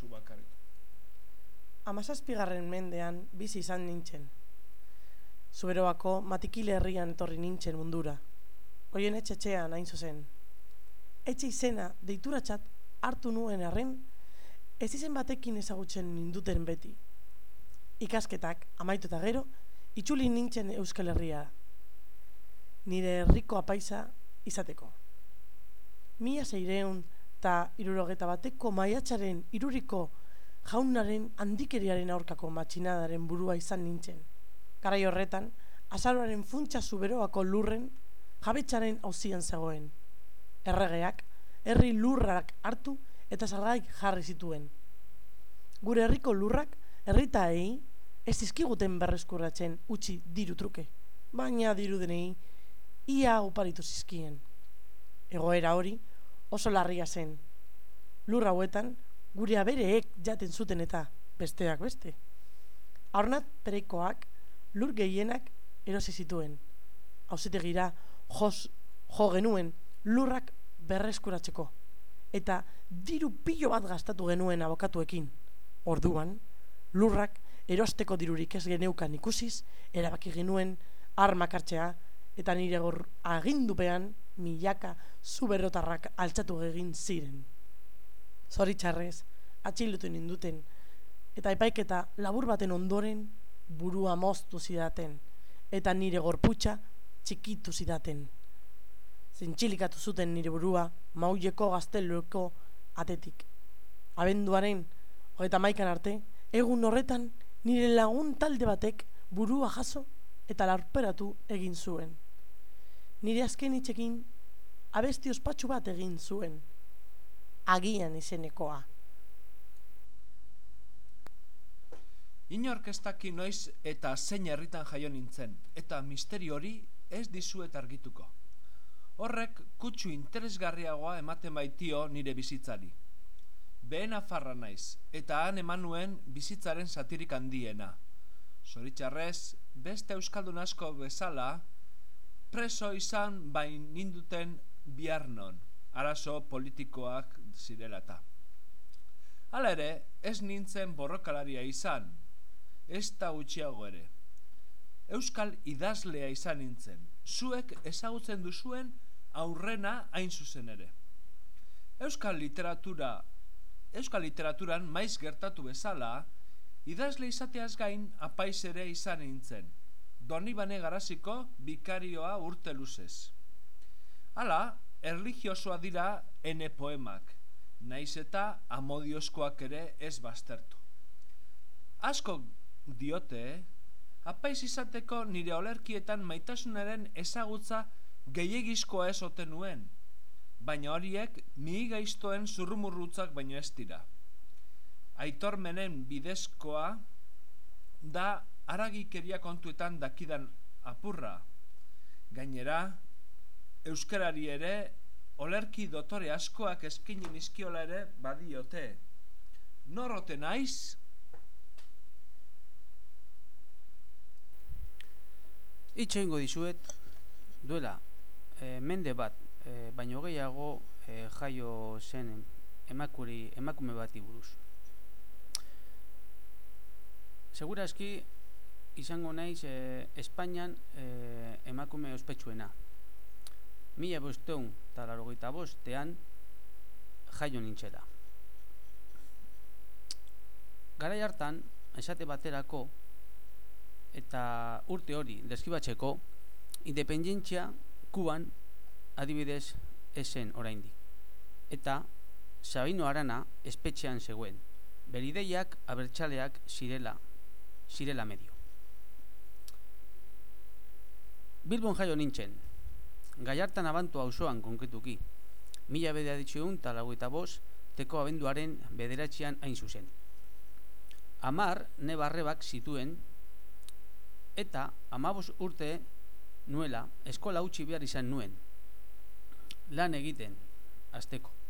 zu bakarrik. Amazazpigarren mendean bizi izan nintzen. Zuberoako matikile herrian etorri nintzen mundura. Hoien etxetxean hain zuzen. Etxe izena deituratzat hartu nuen arren, ez izen batekin ezagutzen ninduten beti. Ikasketak amaitu eta gero, itxuli nintzen Euskal Herria. Nire herriko apaisa izateko. Mila zeireun eta irurogeta bateko maiatxaren iruriko jaunaren handikeriaren aurkako matxinadaren burua izan nintzen. Garai horretan, azaroaren funtsa zuberoako lurren jabetxaren hauzian zegoen. Erregeak, herri lurrak hartu eta salgaik jarri zituen. Gure herriko lurrak, herritaei, ez izkiguten berreskurratzen utzi diru truke, baina diru denei, ia oparitu zizkien. Egoera hori, oso larria zen. Lur hauetan, gure abereek jaten zuten eta besteak beste. Aurnat perekoak lur gehienak erosi zituen. Hauzitegira jos, jo genuen lurrak berreskuratzeko. Eta diru pilo bat gastatu genuen abokatuekin. Orduan, lurrak erosteko dirurik ez geneukan ikusiz, erabaki genuen armak hartzea, eta nire gor agindupean milaka zuberrotarrak altzatu egin ziren. Zoritxarrez, atxilutu ninduten, eta epaiketa labur baten ondoren burua moztu zidaten, eta nire gorputxa txikitu zidaten. Zintxilikatu zuten nire burua mauleko gaztelueko atetik. Abenduaren, hogeita maikan arte, egun horretan nire lagun talde batek burua jaso eta larperatu egin zuen. Nire azken itxekin abesti ospatsu bat egin zuen. Agian izenekoa. Inork ez daki noiz eta zein herritan jaio nintzen, eta misteri hori ez dizuet argituko. Horrek kutsu interesgarriagoa ematen baitio nire bizitzari. Behen afarra naiz, eta han eman nuen bizitzaren satirik handiena. Zoritxarrez, beste euskaldun asko bezala, preso izan bain ninduten biarnon, arazo politikoak zirelata. Hala ere, ez nintzen borrokalaria izan, ez da gutxiago ere. Euskal idazlea izan nintzen, zuek ezagutzen duzuen aurrena hain zuzen ere. Euskal literatura, Euskal literaturan maiz gertatu bezala, idazle izateaz gain apaiz ere izan nintzen. Doni bane garaziko bikarioa urte luzez. Hala, erligiosoa dira ene poemak, naiz eta amodioskoak ere ez baztertu. Asko diote, apaiz izateko nire olerkietan maitasunaren ezagutza gehiagizkoa ez oten nuen, baina horiek mihi gaiztoen zurrumurrutzak baino ez dira. Aitormenen bidezkoa da aragikeria kontuetan dakidan apurra. Gainera, euskarari ere olerki dotore askoak eskini nizkiola ere badiote. Norrote naiz? Itxo ingo dizuet, duela, e, mende bat, e, baino gehiago e, jaio zen emakuri, emakume bati buruz. Segura eski, izango naiz e, Espainian e, emakume ospetsuena. Mila bosteun eta bostean jaio nintxela. Garai hartan, esate baterako, eta urte hori deskibatzeko independentzia kuban adibidez esen oraindik eta Sabino Arana espetxean zegoen berideiak abertzaleak zirela zirela medio Bilbon jaio nintzen. Gaiartan abantu auzoan konkretuki. Mila bedea ditxeun talago eta teko abenduaren bederatzean hain zuzen. Amar ne barrebak zituen eta amabos urte nuela eskola utzi behar izan nuen. Lan egiten azteko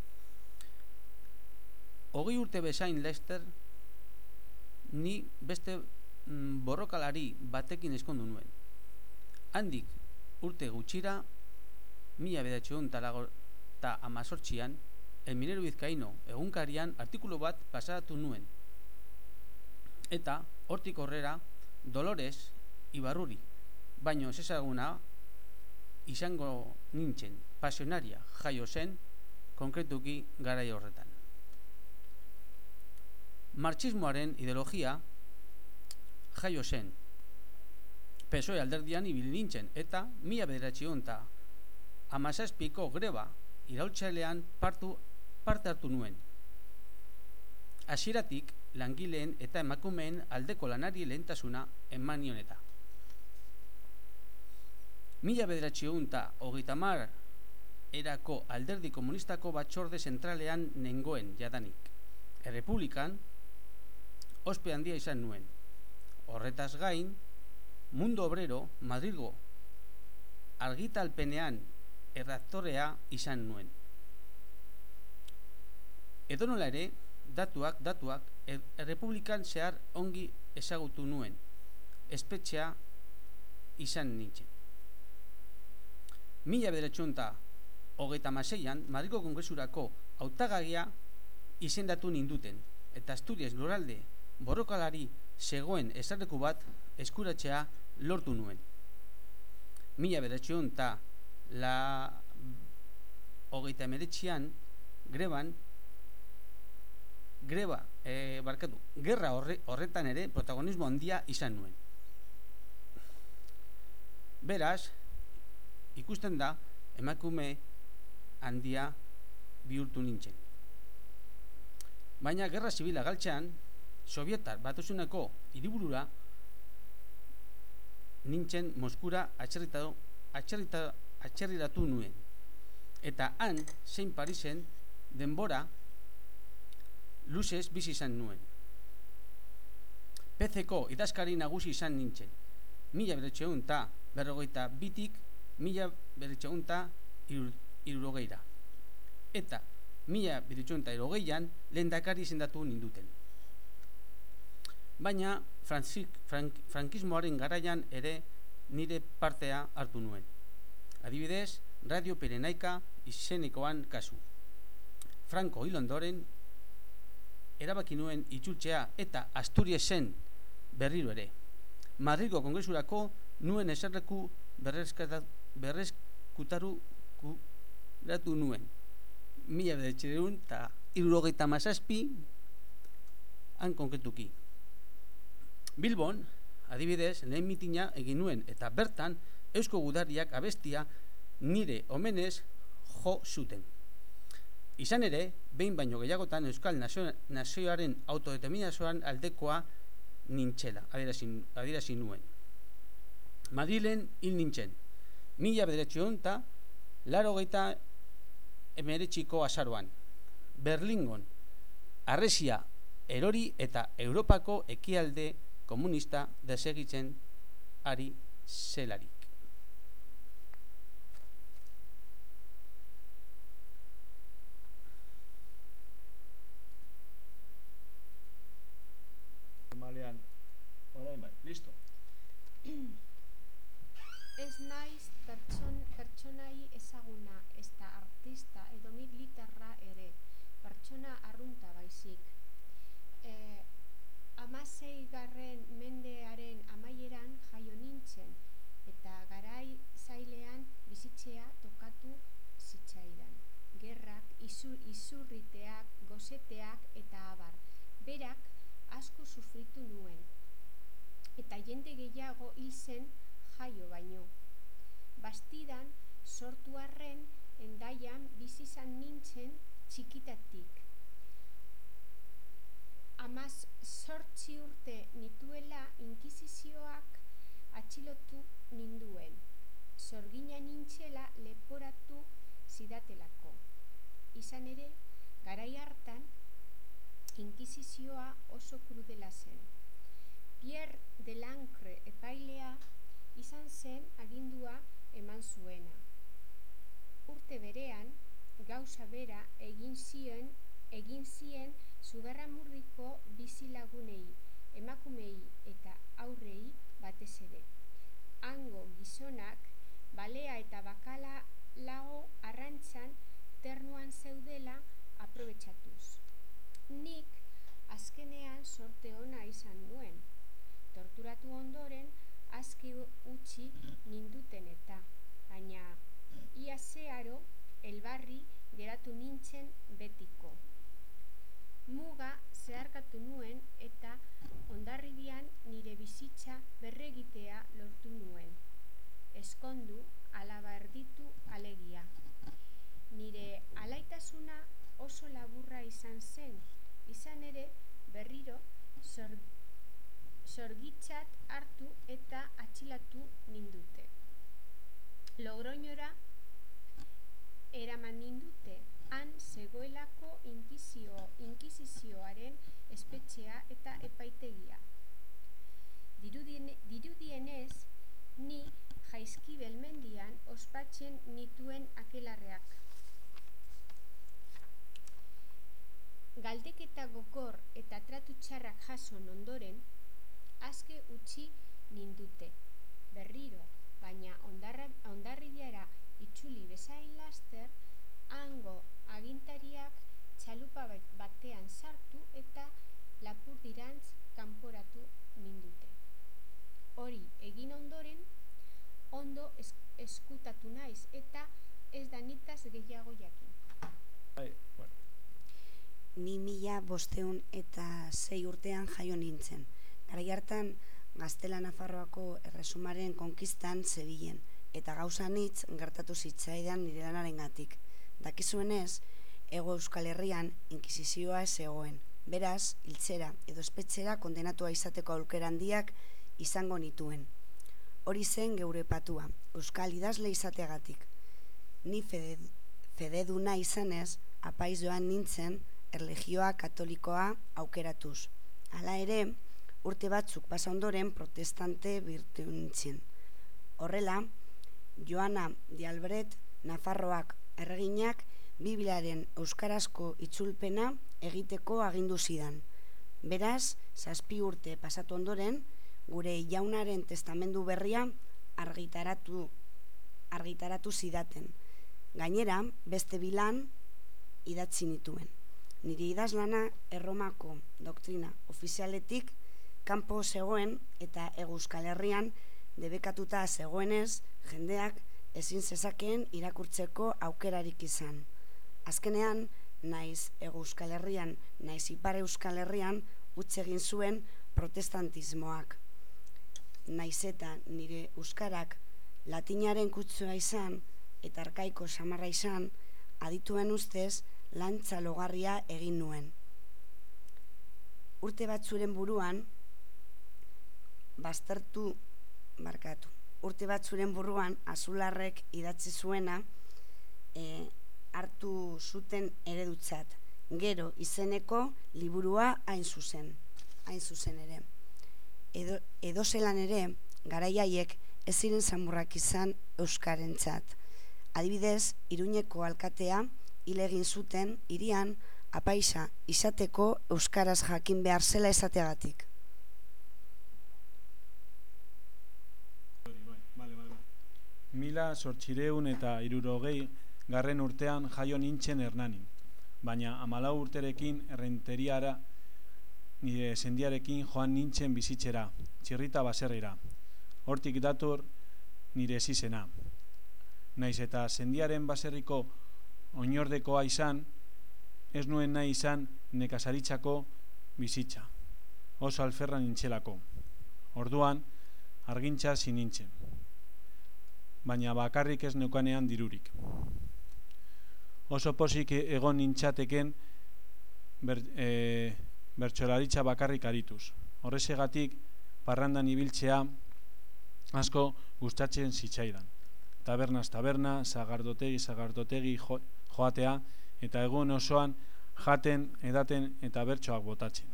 hogei urte bezain Lester ni beste mm, borrokalari batekin eskondu nuen handik urte gutxira mila bedatxeun eta amazortxian El Minero Bizkaino egunkarian artikulu bat pasatu nuen. Eta, hortik horrera, Dolores Ibarruri, baino ez ezaguna izango nintzen, pasionaria jaio zen, konkretuki garai horretan. Marxismoaren ideologia jaio zen, PSOE alderdian ibil nintzen, eta mila bederatzion eta amazazpiko greba iraultzailean partu, parte hartu nuen. Hasieratik langileen eta emakumeen aldeko lanari lehentasuna eman eta. Mila bederatzion eta hogeita mar erako alderdi komunistako batxorde zentralean nengoen jadanik. Errepublikan, ospe handia izan nuen. Horretaz gain, Mundo Obrero, Madrilgo, argitalpenean erraktorea izan nuen. Edo ere, datuak, datuak, er, errepublikan zehar ongi ezagutu nuen, espetxea izan nintzen. Mila bederatxunta, hogeita maseian, Madrilgo Kongresurako autagagia izendatu ninduten, eta Asturias luralde borrokalari zegoen esarreku bat eskuratzea lortu nuen. Mila beratxion eta la hogeita emeretxian greban greba, e, barkatu, gerra horre, horretan ere protagonismo handia izan nuen. Beraz, ikusten da, emakume handia bihurtu nintzen. Baina gerra zibila galtzean, Sovietar batuzuneko hiriburura nintzen Moskura atxerritatu, atxerritatu, atxerriratu nuen. Eta han, zein Parisen, denbora luzez bizi izan nuen. PCko idazkari nagusi izan nintzen. Mila beretxeun eta berrogeita bitik, mila beretxeun eta irurogeira. Eta mila beretxeun eta irurogeian lehendakari izendatu ninduten baina franzik, frank, frankismoaren garaian ere nire partea hartu nuen. Adibidez, Radio Pirenaika izenikoan kasu. Franco hilondoren erabaki nuen itxultzea eta Asturiesen berriro ere. Madrigo kongresurako nuen eserleku berrezkutaru kuratu nuen. Mila bedetxereun eta irurogeita mazazpi han konkretuki. Bilbon, adibidez, lehen mitina egin nuen eta bertan eusko gudariak abestia nire omenez jo zuten. Izan ere, behin baino gehiagotan euskal nazioaren autodeterminazioan aldekoa nintxela, adierazi nuen. Madrilen hil nintzen, mila bederetxion eta laro geita emeretxiko azaroan. Berlingon, arresia erori eta Europako ekialde komunista desegitzen ari zelarik. Normalean, orain bai, listo. Ez naiz pertson, pertsonai ezaguna ez da artista edo militarra ere, pertsona arrunta baizik. E, amasei garren mendearen amaieran jaio nintzen eta garai zailean bizitzea tokatu zitzaidan. Gerrak, izur, izurriteak, gozeteak eta abar. Berak asko sufritu nuen. Eta jende gehiago hil zen jaio baino. Bastidan sortu arren endaian bizizan nintzen txikitatik amaz sortzi urte nituela inkizizioak atxilotu ninduen. Zorgina nintzela leporatu zidatelako. Izan ere, garai hartan, inkizizioa oso krudela zen. Pierre de Lancre epailea izan zen agindua eman zuena. Urte berean, gauza bera egin zion, egin zien Zugarramurriko bizi lagunei, emakumei eta aurrei batez ere. Hango gizonak balea eta bakala lago arrantzan ternuan zeudela aprobetsatuz. Nik azkenean sorte ona izan nuen. Torturatu ondoren aski utzi ninduten eta, baina ia zeharo elbarri geratu nintzen betiko. Muga zeharkatu nuen eta ondarribian nire bizitza berregitea lortu nuen. Eskondu alaba erditu alegia. Nire alaitasuna oso laburra izan zen, izan ere berriro zor, zorgitzat hartu eta atxilatu nindute. Logroñora eraman nindute, han zegoelako inkizio, inkizizioaren espetxea eta epaitegia. Dirudien, dirudienez, ni jaizki belmendian ospatzen nituen akelarreak. Galdeketa gogor eta tratu txarrak jason ondoren, azke utzi nindute. Berriro, baina ondarra, ondarribiara itxuli bezain laster, hango agintariak txalupa batean sartu eta lapurdirantz kanporatu nindute. Hori egin ondoren, ondo es, eskutatu naiz eta ez da nitaz gehiago jakin. Bai, bueno. Ni mila bosteun eta sei urtean jaio nintzen. Garai hartan Gaztela Nafarroako erresumaren konkistan zebilen eta gauza nitz gertatu zitzaidan nire lanaren gatik. Dakizuenez, ego euskal herrian inkisizioa ez egoen. Beraz, hiltzera edo espetzera kondenatua izateko aukera handiak izango nituen. Hori zen geure patua, euskal idazle izateagatik. Ni fede, fededuna izanez, apaiz joan nintzen, erlegioa katolikoa aukeratuz. Hala ere, urte batzuk basa ondoren protestante birtu nintzen. Horrela, Joana Dialbret Nafarroak erreginak Bibliaren euskarazko itzulpena egiteko agindu zidan. Beraz, zazpi urte pasatu ondoren, gure jaunaren testamendu berria argitaratu argitaratu zidaten. Gainera, beste bilan idatzi nituen. Nire idazlana erromako doktrina ofizialetik kanpo zegoen eta eguzkal herrian debekatuta zegoenez jendeak ezin zezakeen irakurtzeko aukerarik izan. Azkenean, naiz eguzkal herrian, naiz ipar euskal herrian, utz egin zuen protestantismoak. Naiz eta nire euskarak latinaren kutsua izan eta arkaiko samarra izan, adituen ustez lantza logarria egin nuen. Urte batzuren buruan, baztertu barkatu. Urte batzuren buruan, azularrek idatzi zuena, e, hartu zuten eredutzat. Gero izeneko liburua hain zuzen, hain zuzen ere. Edo, edo zelan ere, garaiaiek ez ziren zamurrak izan euskarentzat. Adibidez, iruñeko alkatea hile egin zuten irian apaisa izateko euskaraz jakin behar zela esateagatik. Mila sortxireun eta irurogei garren urtean jaio nintzen hernanin, baina amalau urterekin errenteriara nire sendiarekin joan nintzen bizitzera, txirrita baserrira. Hortik dator nire zizena. Naiz eta sendiaren baserriko oinordekoa izan, ez nuen nahi izan nekazaritzako bizitza. Oso alferra nintzelako. Orduan, argintza zinintzen. Baina bakarrik ez neukanean dirurik. Oso posik egon nintzateken ber, e, bertxolaritza bakarrik arituz. Horrezegatik, parrandan ibiltzea asko gustatzen zitzaidan. Tabernaz taberna, zagardotegi, zagardotegi jo, joatea, eta egun osoan jaten, edaten eta bertsoak botatzen.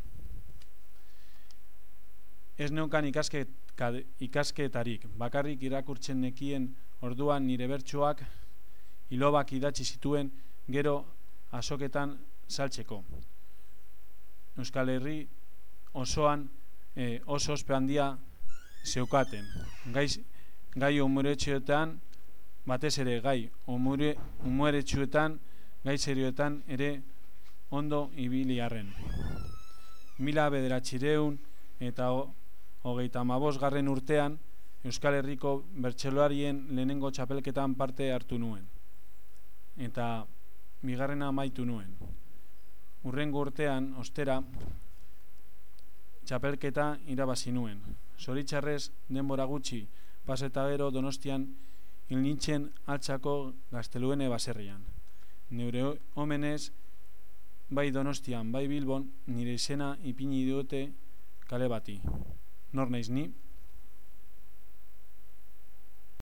Ez neukan ikasket, ikasketarik, bakarrik irakurtzen nekien orduan nire bertsoak ilobak idatzi zituen gero asoketan saltzeko. Euskal Herri osoan e, oso ospe handia zeukaten. Gai, gai umuretxeetan, batez ere gai umuretxeetan, gai serioetan ere ondo ibili arren. Mila bederatxireun eta ho, hogeita garren urtean Euskal Herriko bertxeloarien lehenengo txapelketan parte hartu nuen. Eta bigarrena amaitu nuen. Urrengo urtean, ostera, txapelketa irabazi nuen. Zoritxarrez, denbora gutxi, paseta gero donostian hil nintzen altxako gazteluene baserrian. Neure homenez, bai donostian, bai bilbon, nire izena ipini diote kale bati. Nor naiz ni?